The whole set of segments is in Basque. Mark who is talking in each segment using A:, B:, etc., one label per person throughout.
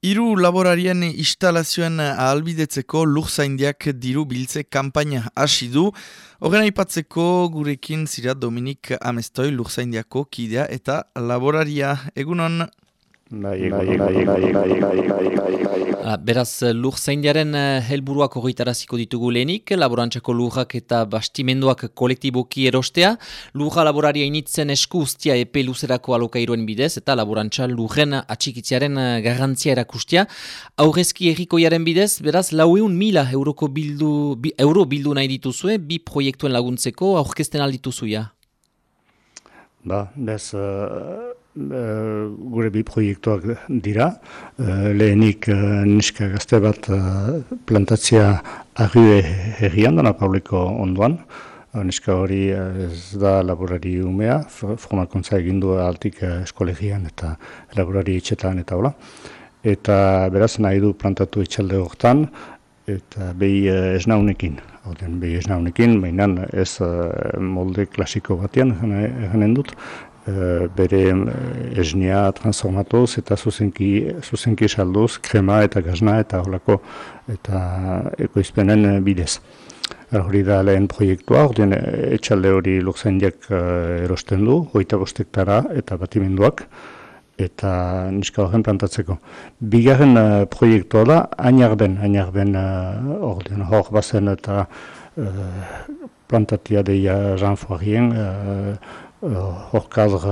A: Hiru laborarien instalazioen ahalbidetzeko lurzaindiak diru biltze kampaina hasi du. Horren aipatzeko gurekin zira Dominik Amestoi lurzaindiako kidea eta laboraria. Egunon?
B: Beraz, lur zeindiaren helburuak horretaraziko ditugu lehenik, laborantzako lurrak eta bastimenduak kolektiboki erostea, lurra laboraria initzen esku ustia epe luzerako alokairoen bidez, eta laborantza lurren atxikitziaren garrantzia erakustia. Aurrezki errikoiaren bidez, beraz, laueun mila euroko bildu, bi, euro bildu nahi dituzue, bi proiektuen laguntzeko aurkezten aldituzuia.
C: Ba, bez, Eh, gure bi proiektuak dira. Uh, lehenik uh, niska gazte bat uh, plantatzea arrue herrian, dana publiko onduan. Uh, niska hori ez da laborari umea, formakuntza egindu altik eskolegian eta laborari etxetan eta hola. Eta beraz nahi du plantatu etxalde horretan, eta behi esnaunekin. Oden, behi esnaunekin, baina ez molde klasiko batean, janen dut, Eh, bere eh, esnia transformatuz eta zuzenki, zuzenki salduz, krema eta gazna eta holako eta ekoizpenen eh, bidez. Hori da lehen proiektua, ordean etxalde hori lukzaindiak erosten du, hoita bostektara eta batimenduak, eta niska horren plantatzeko. Bigarren uh, proiektua da, ainar den, ainar den uh, bazen eta uh, plantatia deia Jean hor kadr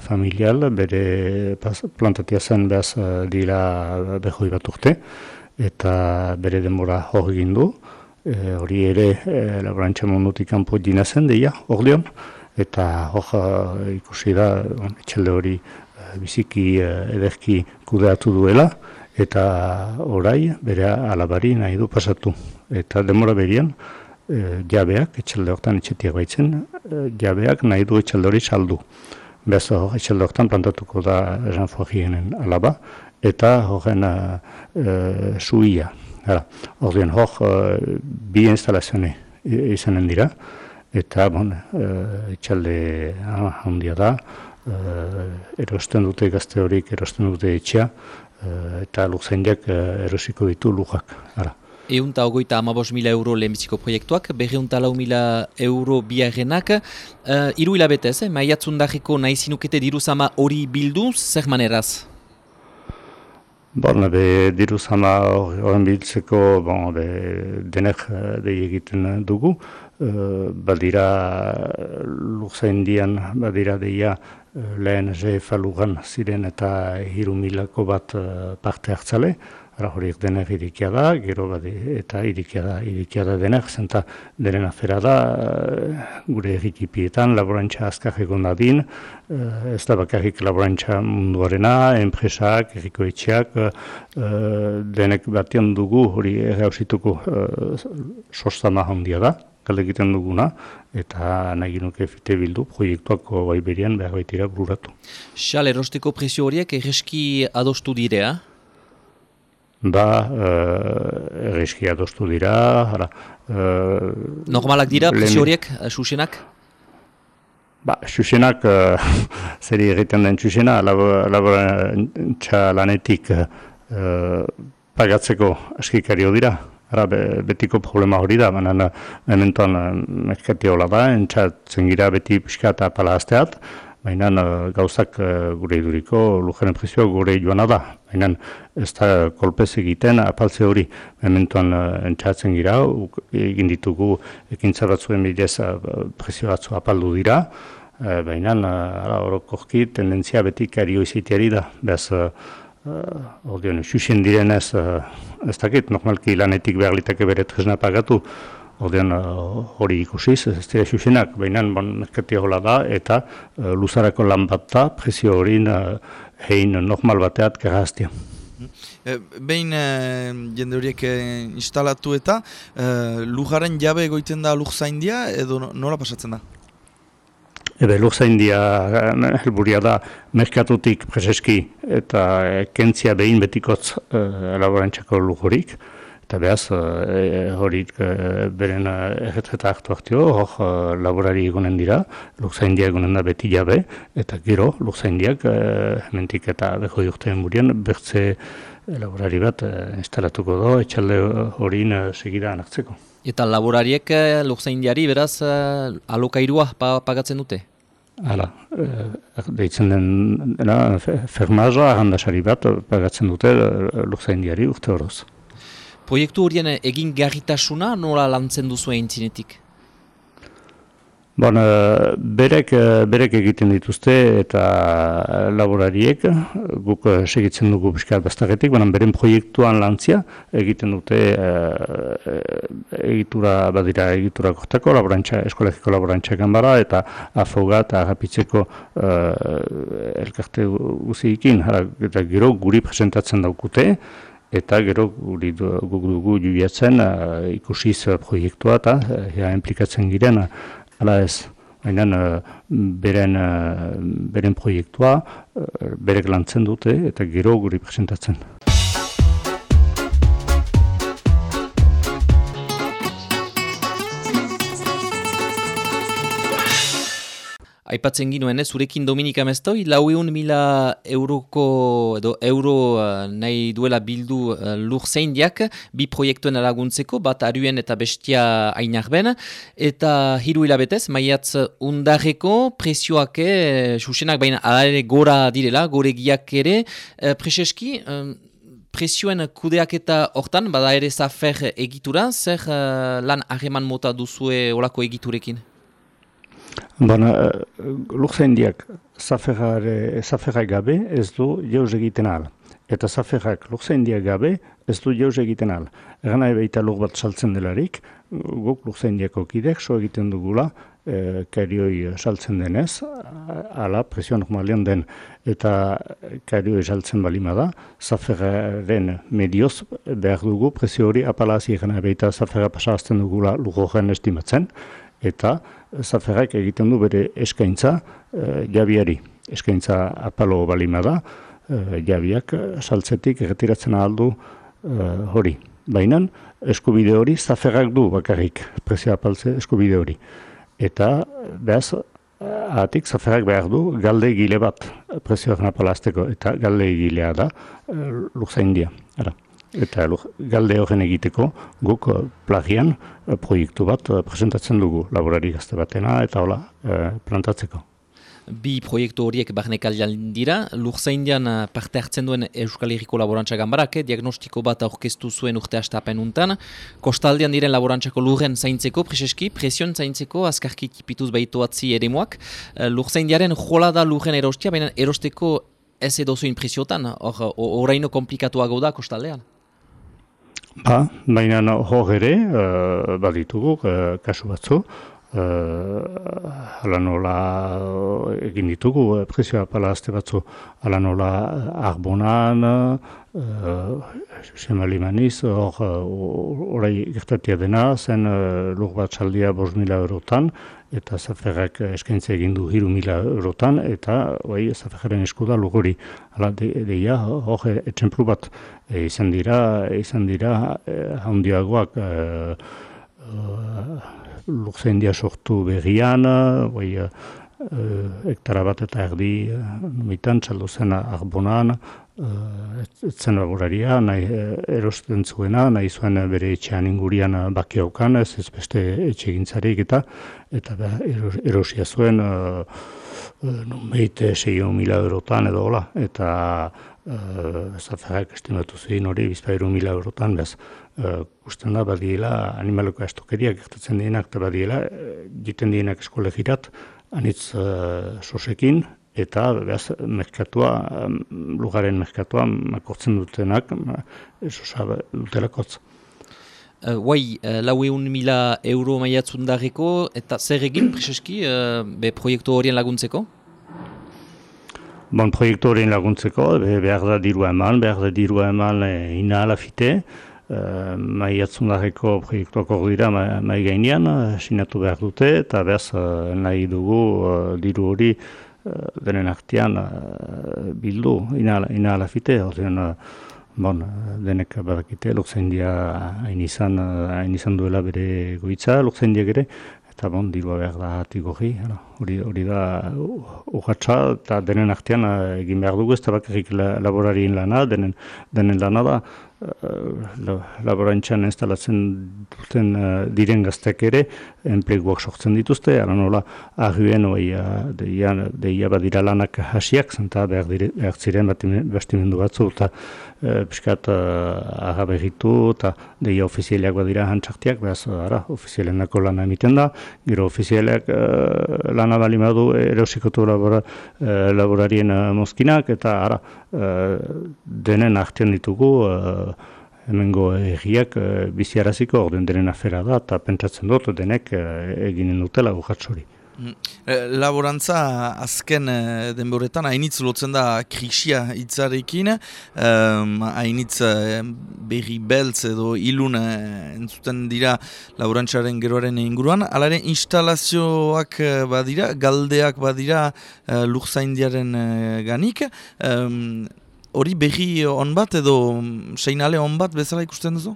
C: familial, bere plantatia zen behaz uh, dira behoi bat urte, eta bere denbora hor egin du, e, hori ere e, laborantza mundutik kanpo dina zen deia, hor dion, eta hor ikusi da, etxalde hori biziki ederki kudeatu duela, eta orai bere alabari nahi du pasatu. Eta demora berian, e, jabeak, etxalde horretan etxetiak baitzen, e, jabeak nahi du etxalde hori saldu. Bezo, etxalde horretan plantatuko da Fogienen alaba, eta horren e, suia. Horren hor, e, bi instalazione izanen dira, eta bon, e, etxalde handia da, e, erosten dute gazte horik, erosten dute etxea, e, eta e, erosiko ditu lujak. Ara.
B: Eunta ogoita amabos mila euro lehenbiziko proiektuak, berreunta lau mila euro biarrenak. Uh, iru hilabetez, eh? maiatzun dagiko nahi zinukete diruzama hori bildu, zer maneraz?
C: Bon, be, diruzama horren biltzeko bon, be, denek de eh, egiten dugu. Uh, badira lurzain dian, badira deia lehen jefa lugan ziren eta hiru milako bat parte hartzale. Ara horiek denak irikia da, gero badi, eta irikia da, irikia da denak, zenta denen afera da, eh, gure egitipietan, laborantza azkar egon dadin, eh, ez da bakarrik laborantza munduarena, enpresak, erriko etxeak, eh, denek batian dugu, hori errausituko sostama handia da, kale egiten duguna, eta nahi nuke fite bildu, proiektuako baiberian behar baitira bururatu.
B: Xal, erosteko presio horiek erreski adostu direa?
C: Ba, uh, erreski adostu dira, ara,
B: uh, Normalak dira, presio horiek, susenak?
C: Ba, susenak, uh, zeri egiten den susena, laborantza lanetik uh, pagatzeko eskikario dira. Ara, betiko problema hori da, baina mementoan uh, merkati hola da, entzatzen gira beti pixka eta pala baina uh, gauzak uh, gure iduriko lujaren prezioa gure joana da. Baina ez da kolpez egiten apaltze hori mementuan uh, entzatzen gira, egin ditugu ekintza batzuen bidez prezio batzu apaldu dira, baina orokorki tendentzia beti kario iziteari da. Bez, uh, uh, xuxen direnez, uh, ez dakit, normalki lanetik behar litake bere tresna pagatu, Odean eh, hori ikusiz, ez dira xuxenak, baina bon, merkati da, eta uh, luzarako lan bat da, presio hori uh, hein normal bateat geraztia.
A: Behin jende horiek instalatu eta uh, lujaren jabe egoiten da luz zaindia edo nola pasatzen da?
C: Ebe luz zaindia helburia da merkatutik preseski eta kentzia behin betikotz uh, elaborantxako lujurik Eta behaz, e, hori e, beren erretreta hartu hartio, hor laborari egunen dira, lukzaindia egunen da beti jabe, eta gero lukzaindiak e, hementik eta beko jurteen burien, bertze laborari bat instalatuko do, etxalde horien segida anartzeko.
B: Eta laborariek lukzaindiari beraz alokairua pagatzen dute?
C: Hala, deitzen den, fermaza, handasari bat pagatzen dute lukzaindiari urte horoz.
B: Proiektu horien egin garritasuna nola lantzen duzu egin zinetik?
C: Bon, berek, berek egiten dituzte eta laborariek, guk segitzen dugu bizkat bastagetik, baina beren proiektuan lantzia egiten dute e, egitura badira egitura kortako, laborantza, eskolekiko laborantza gambara eta afoga eta agapitzeko e, elkarte guziikin, eta gero guri presentatzen daukute, eta gero guri dugu jubiatzen uh, ikusiz proiektua eta uh, implikatzen giren ala ez baina uh, beren, beren proiektua berek lantzen dute eta gero guri presentatzen.
B: Aipatzen ginuen, zurekin Dominika Mestoi, lau eun mila euroko, edo euro uh, nahi duela bildu uh, lur zeindiak, bi proiektuen laguntzeko, bat aruen eta bestia ainak ben, eta hiru hilabetez, maiatz undarreko presioak, eh, susenak baina alare gora direla, gore giak ere, uh, preseski, um, presioen kudeak eta hortan, bada ere zafer egitura, zer uh, lan hageman mota duzue olako egiturekin?
C: Baina, uh, lukzendiak zaferrak gabe ez du jauz egiten al. Eta zaferrak lukzendiak gabe ez du jauz egiten al. Egan nahi behita luk bat saltzen delarik, guk lukzendiako kidek so egiten dugula, e, karioi saltzen denez, ala presio normalian den, eta karioi saltzen balima da, zaferraren medioz behar dugu presio hori apalazi egan nahi behita zaferra pasazten dugula lukogen estimatzen, eta zaferrak egiten du bere eskaintza e, jabiari. Eskaintza apalo balima da, e, jabiak saltzetik erretiratzen aldu e, hori. Baina eskubide hori zaferrak du bakarrik, prezio apaltze eskubide hori. Eta behaz, ahatik zaferrak behar du galde gile bat prezioak napalazteko, eta galde gilea da e, lukzain dia. Eta galde horren egiteko guk eh, plagian eh, proiektu bat eh, presentatzen dugu laborari gazte batena eta hola plantatzeko.
B: Bi proiektu horiek barnek dira, lurzaindian parte hartzen duen Euskal Herriko Laborantza Gambarak, diagnostiko bat aurkeztu zuen urte astapen untan. Kostaldean diren laborantzako lurren zaintzeko, preseski, presion zaintzeko, azkarki tipituz behituatzi ere muak. Lurzaindiaren jola da lurren erostia, baina erosteko ez edo zuen presiotan, horreino komplikatuago da kostaldean.
C: Ba, baina hor ere, uh, baditugu, uh, kasu batzu, uh, ala nola egin ditugu, uh, presioa pala azte batzu, ala nola arbonan, uh, sema limaniz, hor, orai gertatia dena, zen uh, lur bat bos mila eurotan, eta zaferrak eskaintza egin du hiru mila eurotan, eta bai, zaferren eskuda lugori. Hala, deia, de hor, etxemplu bat e, izan dira, izan dira, e, handiagoak, e, e, sortu berrian, bai, e, hektara bat eta erdi, numitan, txaldo zen arbonan, Uh, etzen laboraria, nahi erosten zuena, nahi zuen bere etxean ingurian bakiaukan, ez ez beste etxe gintzarik eta eta da, erosia zuen uh, uh, meite mila eurotan edo hola, eta uh, zaferrak estimatu zein hori bizpairu mila eurotan, bez, uh, da, badiela animaleko estokeriak gertatzen dienak, eta badiela, jiten dienak eskolegirat, anitz uh, sosekin, eta behaz, merkatua, lugaren merkatua, makortzen dutenak, esosa dutelakotz.
B: Uh, Guai, uh, lau eun mila euro maiatzun darriko, eta zer egin, preseski, uh, be proiektu horien laguntzeko?
C: Bon, proiektu horien laguntzeko, be, behar da diru eman, behar da diru eman e, ina alafite, uh, maiatzun darriko proiektuak hor dira mai gainean, sinatu behar dute, eta behaz uh, nahi dugu uh, diru hori denen artean uh, bildu, ina, ina alafite, uh, bon, denek badakite, Luxendia hain izan, hain izan duela bere goitza, Luxendia ere, eta bon, dirua behar da hati gogi, hori, hori da urratxa, eta denen artean egin behar dugu, ez da bakarrik laborarien lana, denen, denen lana da, laborantxan instalatzen duten diren gaztek ere, enpleguak sortzen dituzte, ara nola, ahuen oi, deia, deia badira lanak hasiak, zenta behar, dire, behar ziren bastimendu batzu, eta uh, piskat uh, aha behitu, eta deia ofizialeak badira hantzaktiak, behaz, ara, ofizialen dako lana emiten da, gero ofizialeak uh, lana bali madu erosikotu labora, uh, laborarien mozkinak, eta ara, uh, denen artean ditugu, hemengo egiak e, biziaraziko orden denen afera da, eta pentsatzen dut denek e, eginen dutela urratxori.
A: Mm. E, laborantza azken denboretan hainitz lotzen da krisia hitzarekin, hainitz berri beltz edo ilun entzuten dira laborantzaren geroaren inguruan, alare instalazioak badira, galdeak badira lurzaindiaren ganik, hori berri on bat edo seinale on bat bezala ikusten duzu?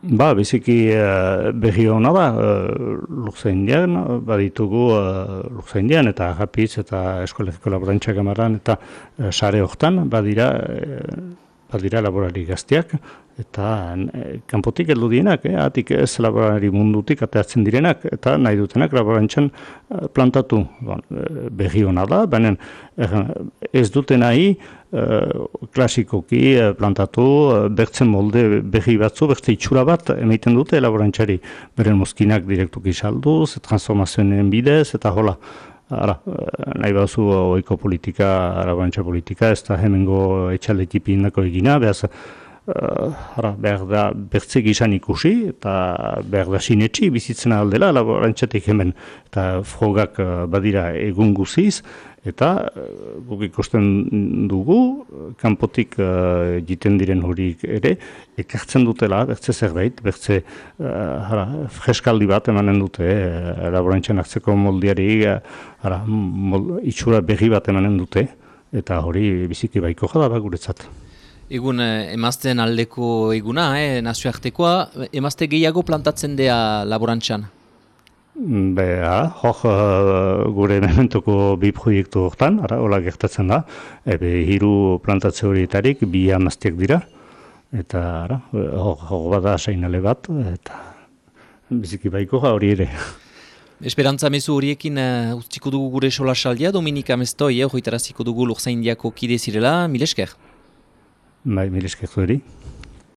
C: Ba, biziki uh, berri hona da, uh, baditugu uh, eta Agapiz eta Eskoleziko Laborantza Gamaran eta uh, sare hortan, badira, uh, badira laborari gaztiak, eta e, kanpotik heldu dienak, eh, atik ez laborari mundutik ateatzen direnak, eta nahi dutenak laborantzan eh, plantatu. Bon, eh, berri hona da, baina ez dute nahi klasikoki plantatu, bertzen molde berri batzu, bertze itxura bat emaiten dute laborantzari. Beren mozkinak direktuki salduz, transformazioen bidez, eta hola. Ara, nahi bazu oiko politika, arabantza politika, ez da hemengo etxaletipi indako egina, behaz, ara, behar da bertzek izan ikusi eta behar da sinetxi bizitzen aldela laborantzatik hemen eta frogak badira egun guziz eta uh, guk ikusten dugu kanpotik uh, jiten diren horik ere ekartzen dutela bertze zerbait bertze uh, freskaldi bat emanen dute uh, laborantzan hartzeko moldiari uh, ara, itxura berri bat emanen dute eta hori biziki baiko jada guretzat.
B: Egun eh, emazten aldeko eguna, eh, nazioartekoa, emazte gehiago plantatzen dea laborantxan?
C: Beha, hor uh, gure mementuko bi proiektu hortan, ara, hola gertatzen da, ebe hiru plantatze horietarik bi amazteak dira, eta ara, hor, hor bada sainale bat, eta biziki baiko hori ere.
B: Esperantza mezu horiekin uh, utziko dugu gure sola saldia, Dominika Mestoi, eh, hoitaraziko dugu lurza indiako kide zirela, milesker?
C: Bai, mileskezu eri.